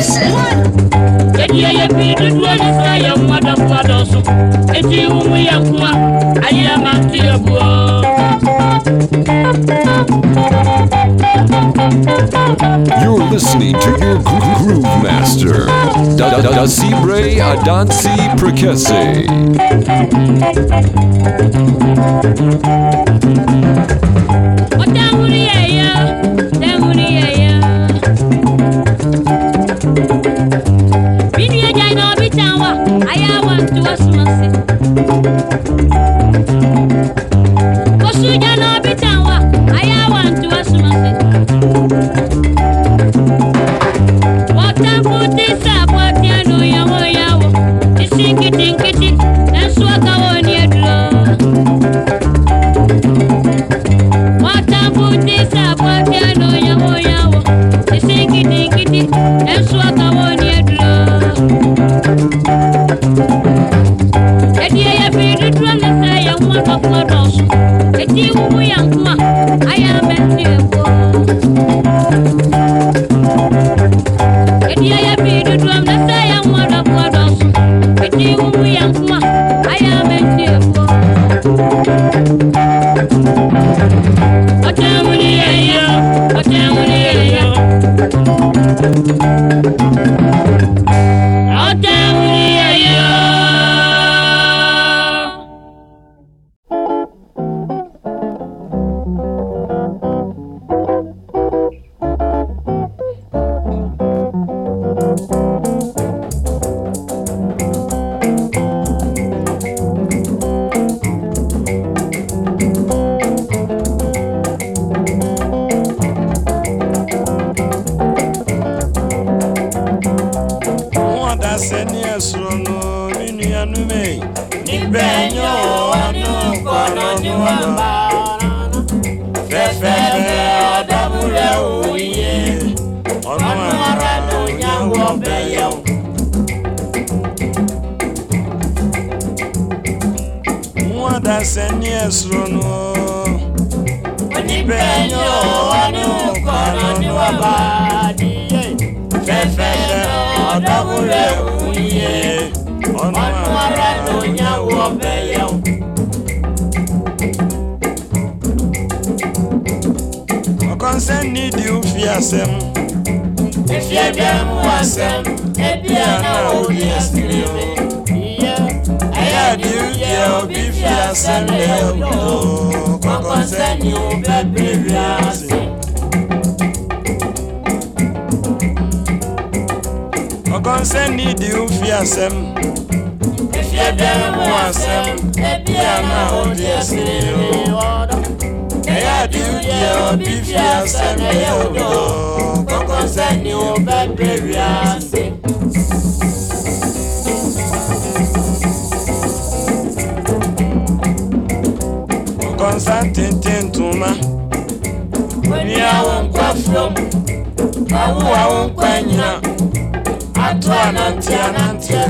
You're listening to your groove master, Da Da Da Sibre Adansi Prekese. fẹ́fẹ́ ọ̀dàmúlẹ̀ òye ọ̀nà ara ló yàn wọ bẹ́yẹ̀ o. wọ́n dá sẹ́ni ẹ̀sùn nù ọ́. ni ọ̀wọ́ ní kọ́nà ní wọ́n bá díye fẹ́fẹ́ ọ̀dàmúlẹ̀ òye ọ̀nà ara ló yàn wọ bẹ́yẹ̀ o. sɛ ni di ou fi asem, wo fie asɛm efie bia mu asɛm ebia na di asiri o ɛyɛ adi yɛ obi fie asɛm na ɛwɔ kɔkɔ sɛ ne wo bɛ bere wiase. kɔkɔn sɛ ne di e fie asɛm efie bia mu asɛm ebia na di asiri o ɛyɛ adiwudiɛ obi fi asɛm ɛyɛ odɔ kɔkɔ sɛ ni o bɛ bɛ wiase. kɔnsa tenten tuma woni awo nkwa fam awo awo nkwa nyina ato anante anante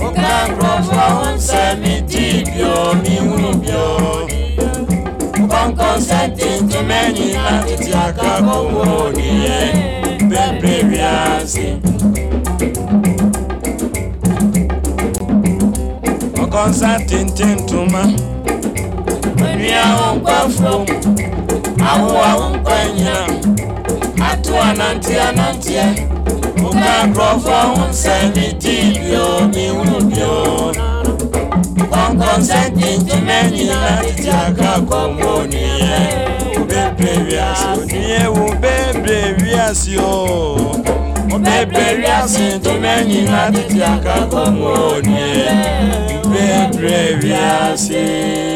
woka nkurɔfoɔ ho nsɛm di bio mehunu bio from consenting to many activity akakowo nìyẹn prepreviance. for consenting to ma ní àwọn pẹ́ fún àwọn àwọn pẹ́ yẹn àtú ànántí ànántí ẹ̀ mo ká gbọ́ omi wúlò bí ó Consentimenti katika komunie Ubebe vyasio Niye ubebe vyasio Ubebe vyasio Tumeni katika komunie Ubebe vyasio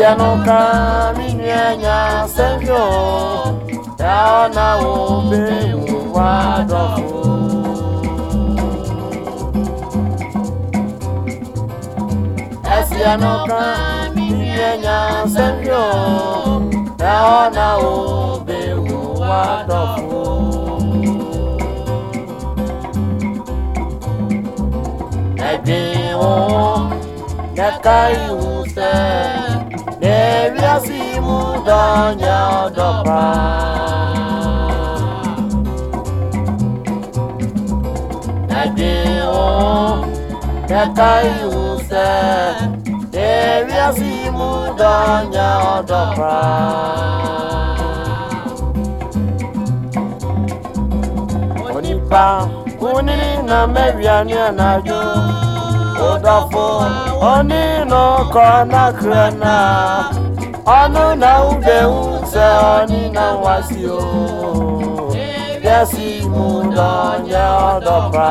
Siano kaminu enya sembyo Yaona umbe wadofu Siano kaminu enya sembyo Yaona umbe wadofu Ebi wo, nekai wo se n'ewiasị m ụdọ onye ọdọkwa ẹdị o kẹka iwu sẹ onipa kunini na mẹwia ni anaju udafo oni no kona krana onu na ube unse oni na wasio yesi mundo nye odopra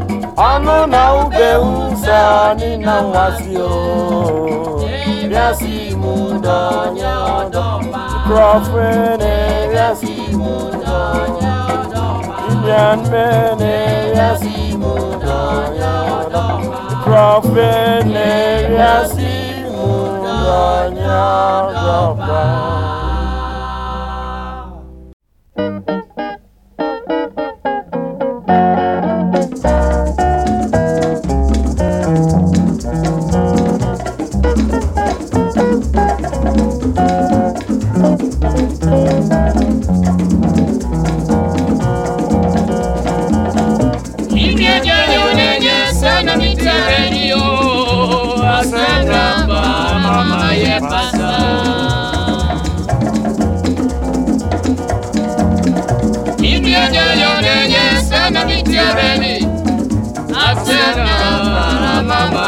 Ano na ugeuza nina wasio Yasi munda nyadomba Profene yasi munda nyadomba Inyanmene yasi munda nyadomba Profene yasi munda Thank you.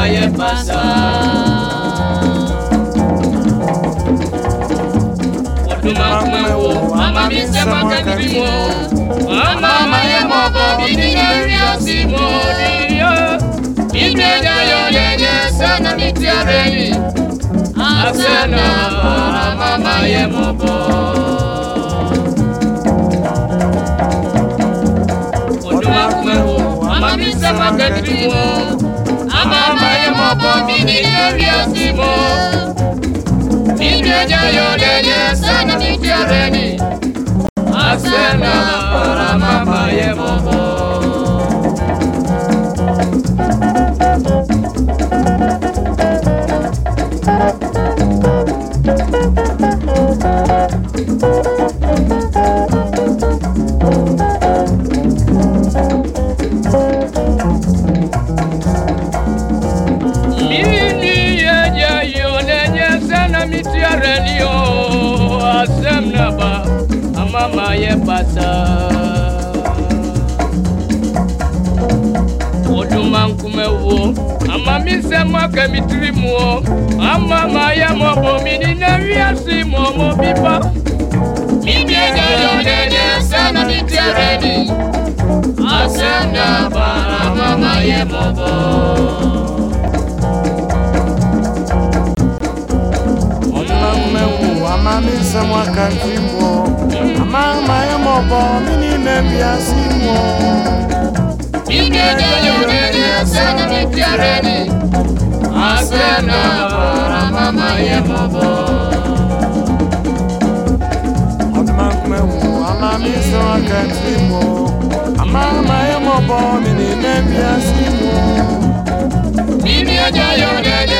calle pasar. Wadumakwewo, mama mi sẹ́wọ́n kẹ́mi bí wo, mama ma yẹ mọ̀ bọ̀ bí mi yẹ rí ọtí mo rí yó. Ibi ẹ̀dá yọ̀ lẹ́yẹ sẹ́nu mi ti ọ̀rẹ́ yìí, àṣẹ náà. Sana mi chiareni Asena para mama ye momo kupata oduma nkume wo amamisɛ mɔ kɛmitiri muo ama maya mɔ bomini na wiasi mɔ mɔ bipa mibiɛgɛyɔdɛdɛ sɛna mitiɛrɛni e asɛna baramama yɛ mɔbɔ Mama, mama, mama, mama, mama, mama, mama, mama, mama ya mọbọ mini mẹbi asi mọ. ike jẹjẹ ojẹjẹ sẹni mi tiẹrẹ ni asẹ náà bọra mama ya mọbọ. ọdúnmọ̀kùnmẹ̀wò àmà mi sọ akẹ́tì mọ́ àmà mama ya mọbọ mini mẹbi asi mọ. ike jẹjẹ ojẹjẹ.